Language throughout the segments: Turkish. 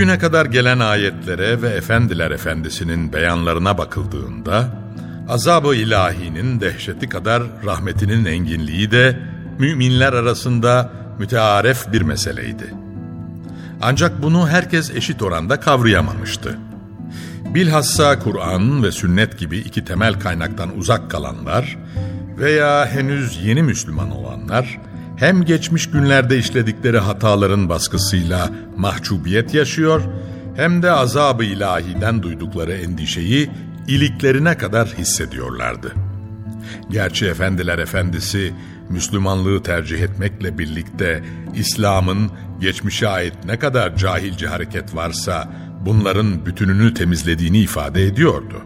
Bugüne kadar gelen ayetlere ve Efendiler Efendisi'nin beyanlarına bakıldığında azab-ı ilahinin dehşeti kadar rahmetinin enginliği de müminler arasında mütearef bir meseleydi. Ancak bunu herkes eşit oranda kavrayamamıştı. Bilhassa Kur'an ve sünnet gibi iki temel kaynaktan uzak kalanlar veya henüz yeni Müslüman olanlar hem geçmiş günlerde işledikleri hataların baskısıyla mahcubiyet yaşıyor hem de azab-ı ilahiden duydukları endişeyi iliklerine kadar hissediyorlardı. Gerçi efendiler efendisi Müslümanlığı tercih etmekle birlikte İslam'ın geçmişe ait ne kadar cahilce hareket varsa bunların bütününü temizlediğini ifade ediyordu.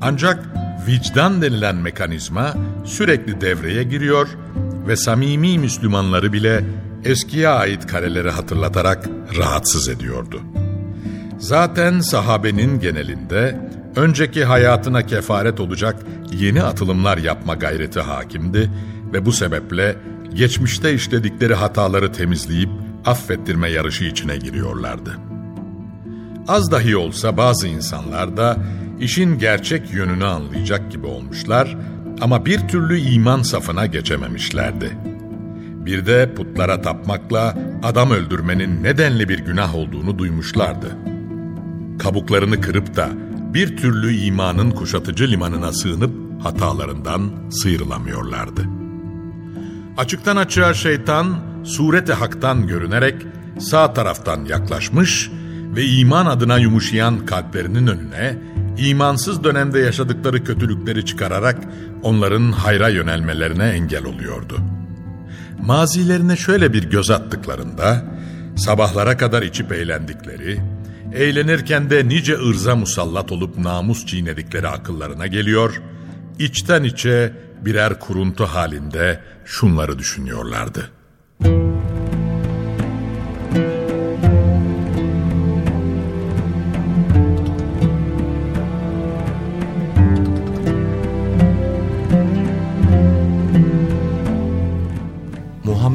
Ancak vicdan denilen mekanizma sürekli devreye giriyor ve samimi Müslümanları bile eskiye ait kareleri hatırlatarak rahatsız ediyordu. Zaten sahabenin genelinde önceki hayatına kefaret olacak yeni atılımlar yapma gayreti hakimdi ve bu sebeple geçmişte işledikleri hataları temizleyip affettirme yarışı içine giriyorlardı. Az dahi olsa bazı insanlar da işin gerçek yönünü anlayacak gibi olmuşlar ama bir türlü iman safına geçememişlerdi. Bir de putlara tapmakla adam öldürmenin nedenli bir günah olduğunu duymuşlardı. Kabuklarını kırıp da bir türlü imanın kuşatıcı limanına sığınıp hatalarından sıyrılamıyorlardı. Açıktan açığa şeytan surete haktan görünerek sağ taraftan yaklaşmış ve iman adına yumuşayan kalplerinin önüne imansız dönemde yaşadıkları kötülükleri çıkararak onların hayra yönelmelerine engel oluyordu. Mazilerine şöyle bir göz attıklarında sabahlara kadar içip eğlendikleri, eğlenirken de nice ırza musallat olup namus çiğnedikleri akıllarına geliyor, içten içe birer kuruntu halinde şunları düşünüyorlardı.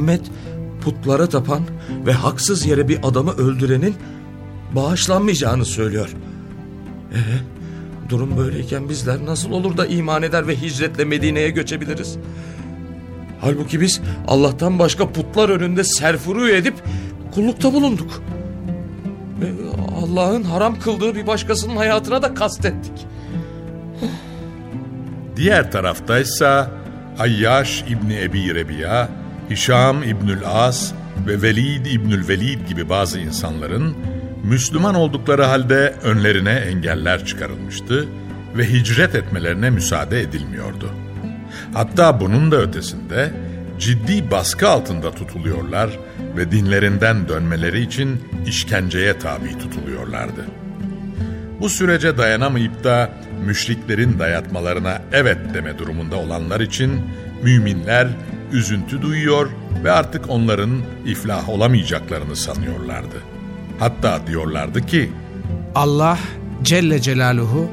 Muhammed putlara tapan ve haksız yere bir adamı öldürenin bağışlanmayacağını söylüyor. Ee, durum böyleyken bizler nasıl olur da iman eder ve hicretle Medine'ye göçebiliriz? Halbuki biz Allah'tan başka putlar önünde serfuru edip kullukta bulunduk. Ve Allah'ın haram kıldığı bir başkasının hayatına da kastettik. Diğer taraftaysa Ayyaş İbni Ebi Rebiya, Hişam İbnül As ve Velid İbnül Velid gibi bazı insanların Müslüman oldukları halde önlerine engeller çıkarılmıştı ve hicret etmelerine müsaade edilmiyordu. Hatta bunun da ötesinde ciddi baskı altında tutuluyorlar ve dinlerinden dönmeleri için işkenceye tabi tutuluyorlardı. Bu sürece dayanamayıp da müşriklerin dayatmalarına evet deme durumunda olanlar için müminler üzüntü duyuyor ve artık onların iflah olamayacaklarını sanıyorlardı. Hatta diyorlardı ki, Allah Celle Celaluhu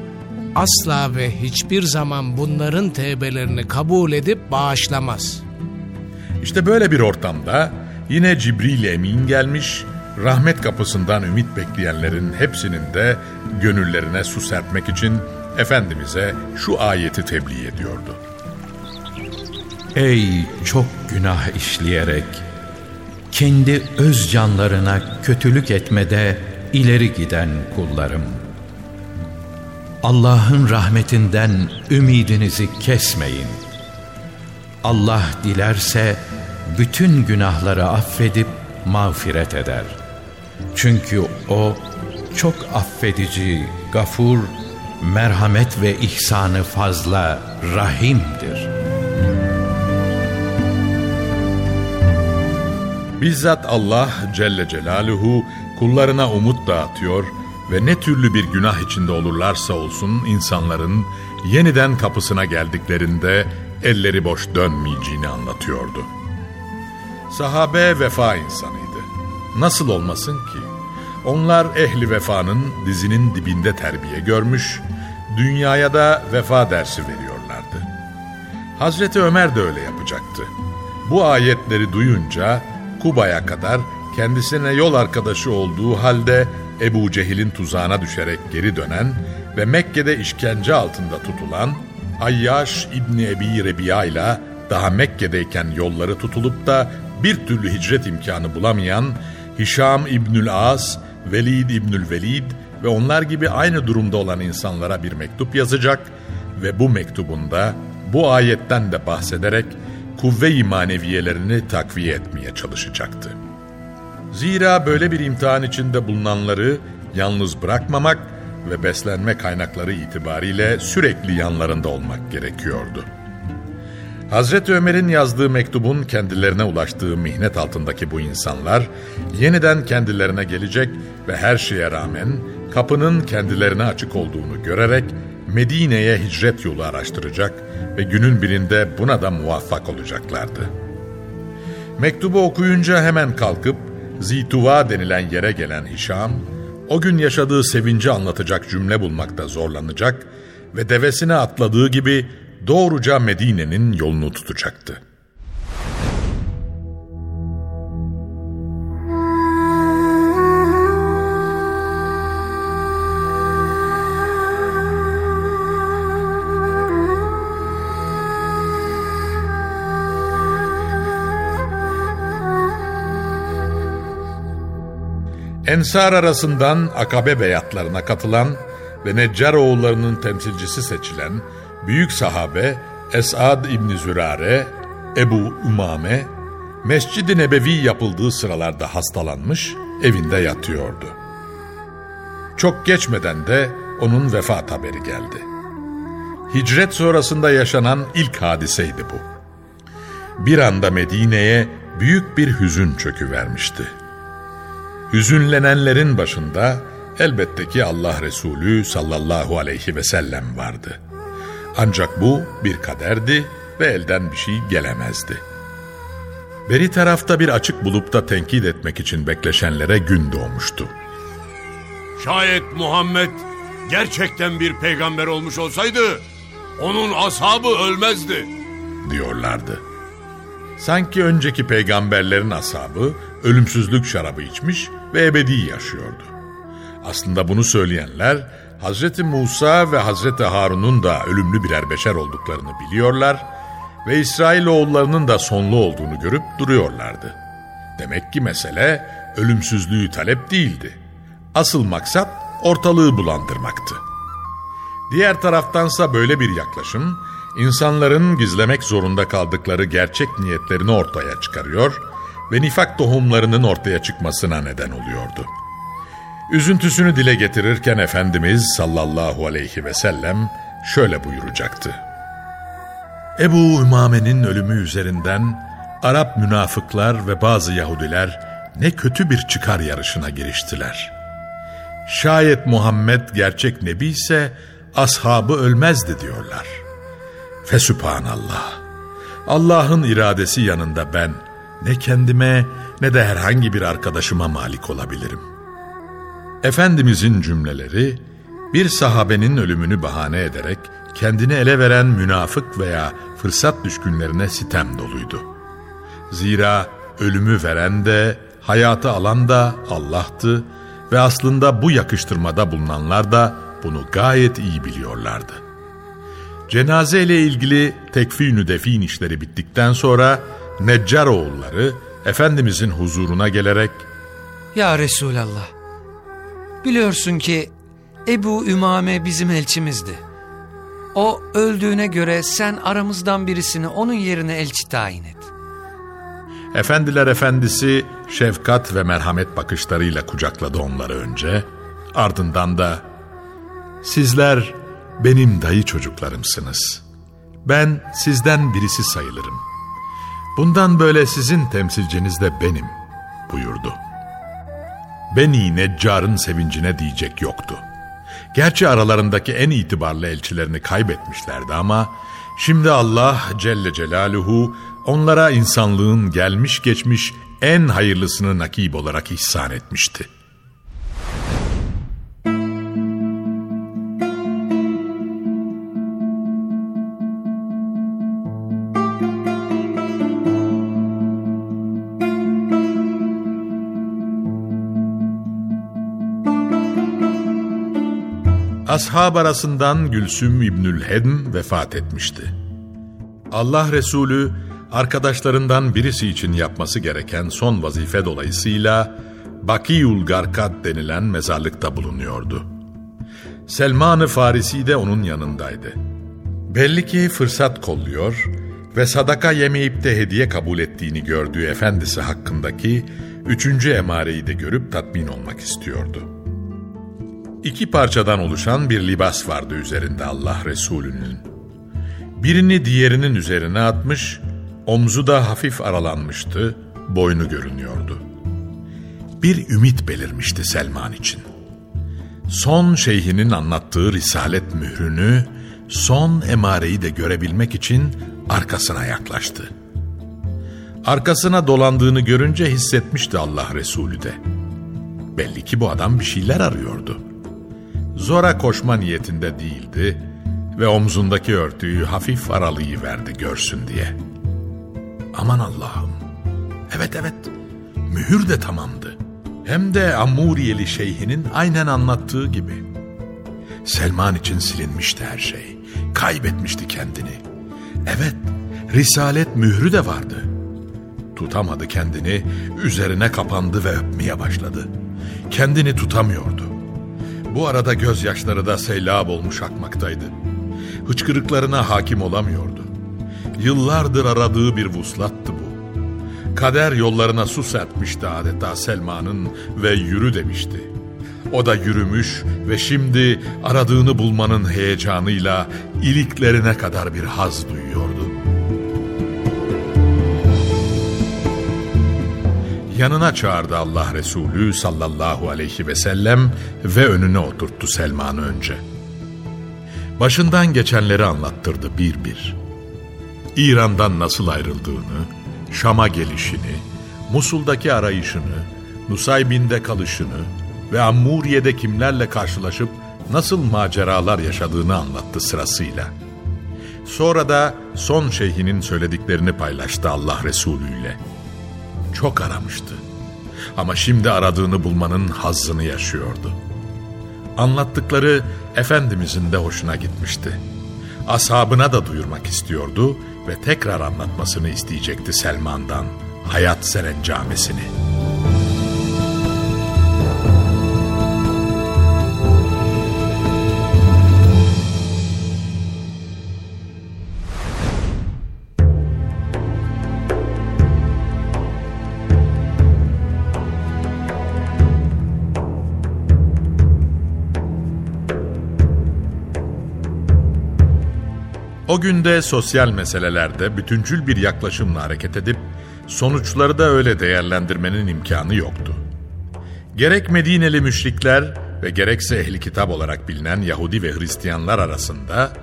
asla ve hiçbir zaman bunların tevbelerini kabul edip bağışlamaz. İşte böyle bir ortamda yine Cibril Emin gelmiş, rahmet kapısından ümit bekleyenlerin hepsinin de gönüllerine su serpmek için Efendimiz'e şu ayeti tebliğ ediyordu. Ey çok günah işleyerek, kendi öz canlarına kötülük etmede ileri giden kullarım. Allah'ın rahmetinden ümidinizi kesmeyin. Allah dilerse bütün günahları affedip mağfiret eder. Çünkü O çok affedici, gafur, merhamet ve ihsanı fazla rahimdir. Bizzat Allah Celle Celaluhu kullarına umut dağıtıyor ve ne türlü bir günah içinde olurlarsa olsun insanların yeniden kapısına geldiklerinde elleri boş dönmeyeceğini anlatıyordu. Sahabe vefa insanıydı. Nasıl olmasın ki? Onlar ehli vefanın dizinin dibinde terbiye görmüş, dünyaya da vefa dersi veriyorlardı. Hazreti Ömer de öyle yapacaktı. Bu ayetleri duyunca Kuba'ya kadar kendisine yol arkadaşı olduğu halde Ebu Cehil'in tuzağına düşerek geri dönen ve Mekke'de işkence altında tutulan Ayyaş İbni Ebi Rebiya ile daha Mekke'deyken yolları tutulup da bir türlü hicret imkanı bulamayan Hişam İbnül As, Velid İbnül Velid ve onlar gibi aynı durumda olan insanlara bir mektup yazacak ve bu mektubunda bu ayetten de bahsederek kuvve-i maneviyelerini takviye etmeye çalışacaktı. Zira böyle bir imtihan içinde bulunanları yalnız bırakmamak ve beslenme kaynakları itibariyle sürekli yanlarında olmak gerekiyordu. Hazreti Ömer'in yazdığı mektubun kendilerine ulaştığı mihnet altındaki bu insanlar yeniden kendilerine gelecek ve her şeye rağmen kapının kendilerine açık olduğunu görerek Medine'ye hicret yolu araştıracak ve günün birinde buna da muvaffak olacaklardı. Mektubu okuyunca hemen kalkıp Zituva denilen yere gelen Hişam, o gün yaşadığı sevinci anlatacak cümle bulmakta zorlanacak ve devesine atladığı gibi doğruca Medine'nin yolunu tutacaktı. Ensar arasından Akabe beyatlarına katılan ve Neccar oğullarının temsilcisi seçilen büyük sahabe Esad İbni Zürare, Ebu Umame, Mescid-i Nebevi yapıldığı sıralarda hastalanmış, evinde yatıyordu. Çok geçmeden de onun vefat haberi geldi. Hicret sonrasında yaşanan ilk hadiseydi bu. Bir anda Medine'ye büyük bir hüzün çöküvermişti. Hüzünlenenlerin başında elbette ki Allah Resulü sallallahu aleyhi ve sellem vardı. Ancak bu bir kaderdi ve elden bir şey gelemezdi. Beri tarafta bir açık bulup da tenkit etmek için bekleşenlere gün doğmuştu. Şayet Muhammed gerçekten bir peygamber olmuş olsaydı onun ashabı ölmezdi diyorlardı. Sanki önceki peygamberlerin ashabı ölümsüzlük şarabı içmiş ve ebedi yaşıyordu. Aslında bunu söyleyenler Hazreti Musa ve Hazreti Harun'un da ölümlü birer beşer olduklarını biliyorlar ve İsrail oğullarının da sonlu olduğunu görüp duruyorlardı. Demek ki mesele ölümsüzlüğü talep değildi. Asıl maksat ortalığı bulandırmaktı. Diğer taraftansa böyle bir yaklaşım insanların gizlemek zorunda kaldıkları gerçek niyetlerini ortaya çıkarıyor ve nifak tohumlarının ortaya çıkmasına neden oluyordu. Üzüntüsünü dile getirirken Efendimiz sallallahu aleyhi ve sellem şöyle buyuracaktı. Ebu Ümame'nin ölümü üzerinden Arap münafıklar ve bazı Yahudiler ne kötü bir çıkar yarışına giriştiler. Şayet Muhammed gerçek nebi ise ashabı ölmezdi diyorlar. Fesübhanallah. Allah'ın iradesi yanında ben ne kendime ne de herhangi bir arkadaşıma malik olabilirim. Efendimizin cümleleri bir sahabenin ölümünü bahane ederek kendini ele veren münafık veya fırsat düşkünlerine sitem doluydu. Zira ölümü veren de hayatı alan da Allah'tı ve aslında bu yakıştırmada bulunanlar da bunu gayet iyi biliyorlardı. Cenaze ile ilgili tekfinü defin işleri bittikten sonra Neccar oğulları Efendimizin huzuruna gelerek Ya Resulallah, biliyorsun ki Ebu Ümame bizim elçimizdi. O öldüğüne göre sen aramızdan birisini onun yerine elçi tayin et. Efendiler efendisi şefkat ve merhamet bakışlarıyla kucakladı onları önce. Ardından da sizler benim dayı çocuklarımsınız. Ben sizden birisi sayılırım. Bundan böyle sizin temsilciniz de benim buyurdu. Beni Neccar'ın sevincine diyecek yoktu. Gerçi aralarındaki en itibarlı elçilerini kaybetmişlerdi ama şimdi Allah Celle Celaluhu onlara insanlığın gelmiş geçmiş en hayırlısını nakib olarak ihsan etmişti. Ashab arasından Gülsüm İbnül Hedm vefat etmişti. Allah Resulü arkadaşlarından birisi için yapması gereken son vazife dolayısıyla Bakiyul Garkat denilen mezarlıkta bulunuyordu. Selman-ı Farisi de onun yanındaydı. Belli ki fırsat kolluyor ve sadaka yemeyip de hediye kabul ettiğini gördüğü efendisi hakkındaki üçüncü emareyi de görüp tatmin olmak istiyordu. İki parçadan oluşan bir libas vardı üzerinde Allah Resulü'nün. Birini diğerinin üzerine atmış, omzu da hafif aralanmıştı, boynu görünüyordu. Bir ümit belirmişti Selman için. Son şeyhinin anlattığı risalet mührünü, son emareyi de görebilmek için arkasına yaklaştı. Arkasına dolandığını görünce hissetmişti Allah Resulü de. Belli ki bu adam bir şeyler arıyordu. Zora koşma niyetinde değildi ve omzundaki örtüyü hafif verdi görsün diye. Aman Allah'ım. Evet evet. Mühür de tamamdı. Hem de Amuriyeli şeyhinin aynen anlattığı gibi. Selman için silinmişti her şey. Kaybetmişti kendini. Evet, risalet mührü de vardı. Tutamadı kendini, üzerine kapandı ve öpmeye başladı. Kendini tutamıyordu. Bu arada gözyaşları da seylab olmuş akmaktaydı. Hıçkırıklarına hakim olamıyordu. Yıllardır aradığı bir vuslattı bu. Kader yollarına su serpmişti adeta Selma'nın ve yürü demişti. O da yürümüş ve şimdi aradığını bulmanın heyecanıyla iliklerine kadar bir haz duyuyordu. Yanına çağırdı Allah Resulü sallallahu aleyhi ve sellem ve önüne oturttu Selman'ı önce. Başından geçenleri anlattırdı bir bir. İran'dan nasıl ayrıldığını, Şam'a gelişini, Musul'daki arayışını, Nusaybin'de kalışını ve Ammuriye'de kimlerle karşılaşıp nasıl maceralar yaşadığını anlattı sırasıyla. Sonra da son şeyhinin söylediklerini paylaştı Allah Resulü ile. Çok aramıştı. Ama şimdi aradığını bulmanın hazzını yaşıyordu. Anlattıkları Efendimizin de hoşuna gitmişti. Ashabına da duyurmak istiyordu ve tekrar anlatmasını isteyecekti Selman'dan hayat serencamesini.'' O günde sosyal meselelerde bütüncül bir yaklaşımla hareket edip sonuçları da öyle değerlendirmenin imkanı yoktu. Gerek Medineli müşrikler ve gerekse ehli kitap olarak bilinen Yahudi ve Hristiyanlar arasında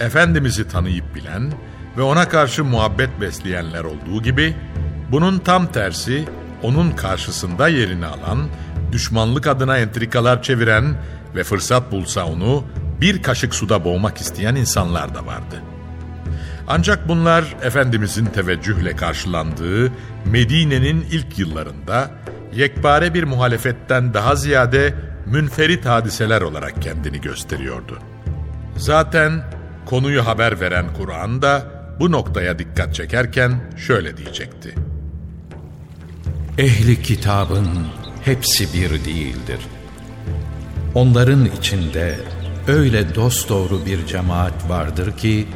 Efendimiz'i tanıyıp bilen ve ona karşı muhabbet besleyenler olduğu gibi Bunun tam tersi onun karşısında yerini alan, düşmanlık adına entrikalar çeviren ve fırsat bulsa onu bir kaşık suda boğmak isteyen insanlar da vardı. Ancak bunlar Efendimizin teveccühle karşılandığı Medine'nin ilk yıllarında yekpare bir muhalefetten daha ziyade münferit hadiseler olarak kendini gösteriyordu. Zaten konuyu haber veren Kur'an da bu noktaya dikkat çekerken şöyle diyecekti. Ehli kitabın hepsi bir değildir. Onların içinde öyle dosdoğru bir cemaat vardır ki,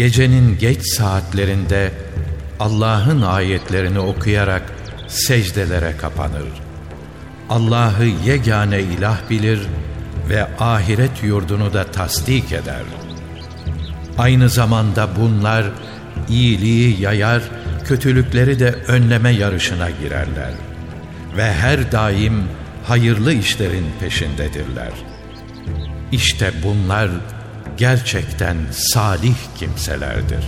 gecenin geç saatlerinde Allah'ın ayetlerini okuyarak secdelere kapanır. Allah'ı yegane ilah bilir ve ahiret yurdunu da tasdik eder. Aynı zamanda bunlar iyiliği yayar, kötülükleri de önleme yarışına girerler. Ve her daim hayırlı işlerin peşindedirler. İşte bunlar gerçekten salih kimselerdir.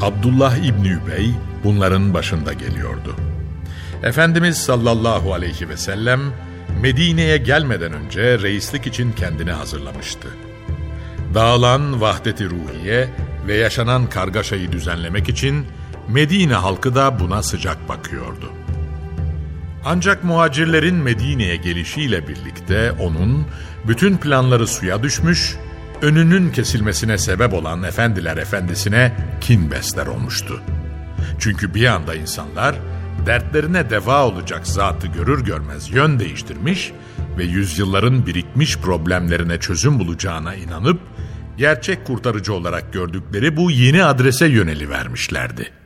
Abdullah İbni Übey bunların başında geliyordu. Efendimiz sallallahu aleyhi ve sellem Medine'ye gelmeden önce reislik için kendini hazırlamıştı. Dağılan vahdeti ruhiye ve yaşanan kargaşayı düzenlemek için Medine halkı da buna sıcak bakıyordu. Ancak muhacirlerin Medine'ye gelişiyle birlikte onun bütün planları suya düşmüş, önünün kesilmesine sebep olan efendiler efendisine kin besler olmuştu. Çünkü bir anda insanlar dertlerine deva olacak zatı görür görmez yön değiştirmiş ve yüzyılların birikmiş problemlerine çözüm bulacağına inanıp gerçek kurtarıcı olarak gördükleri bu yeni adrese yöneli vermişlerdi.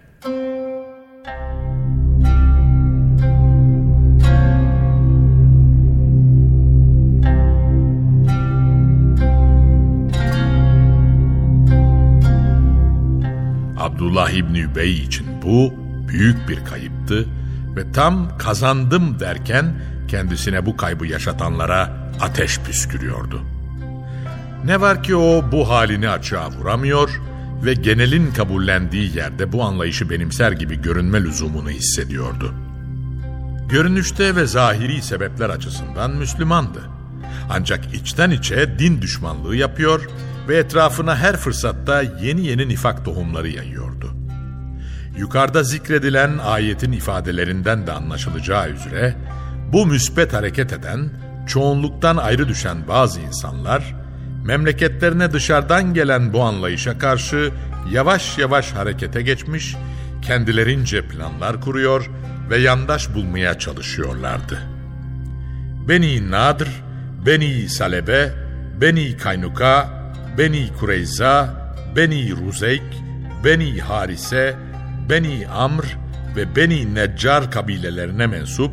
Abdullah İbni Übey için bu büyük bir kayıptı ve tam kazandım derken kendisine bu kaybı yaşatanlara ateş püskürüyordu. Ne var ki o bu halini açığa vuramıyor ve genelin kabullendiği yerde bu anlayışı benimser gibi görünme lüzumunu hissediyordu. Görünüşte ve zahiri sebepler açısından Müslümandı. Ancak içten içe din düşmanlığı yapıyor ve etrafına her fırsatta yeni yeni nifak tohumları yayıyordu. Yukarıda zikredilen ayetin ifadelerinden de anlaşılacağı üzere bu müspet hareket eden, çoğunluktan ayrı düşen bazı insanlar memleketlerine dışarıdan gelen bu anlayışa karşı yavaş yavaş harekete geçmiş, kendilerince planlar kuruyor ve yandaş bulmaya çalışıyorlardı. Beni Nadr, Beni Salebe, Beni Kaynuka, Beni Kureyza, Beni Ruzeyk, Beni Harise, Beni Amr ve Beni Neccar kabilelerine mensup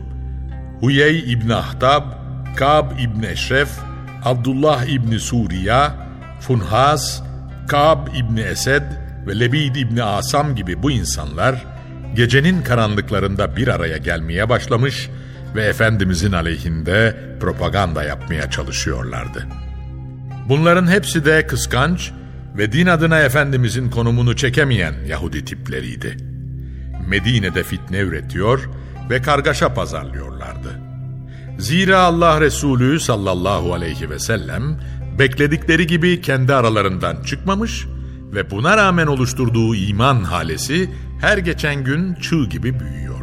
Huyey İbni Ahtab, Kab İbni Eşref, Abdullah İbni Suriya, Funhas, Kab İbni Esed ve Lebid İbni Asam gibi bu insanlar gecenin karanlıklarında bir araya gelmeye başlamış ve Efendimizin aleyhinde propaganda yapmaya çalışıyorlardı. Bunların hepsi de kıskanç ve din adına Efendimizin konumunu çekemeyen Yahudi tipleriydi. Medine'de fitne üretiyor ve kargaşa pazarlıyorlardı. Zira Allah Resulü sallallahu aleyhi ve sellem bekledikleri gibi kendi aralarından çıkmamış ve buna rağmen oluşturduğu iman halesi her geçen gün çığ gibi büyüyordu.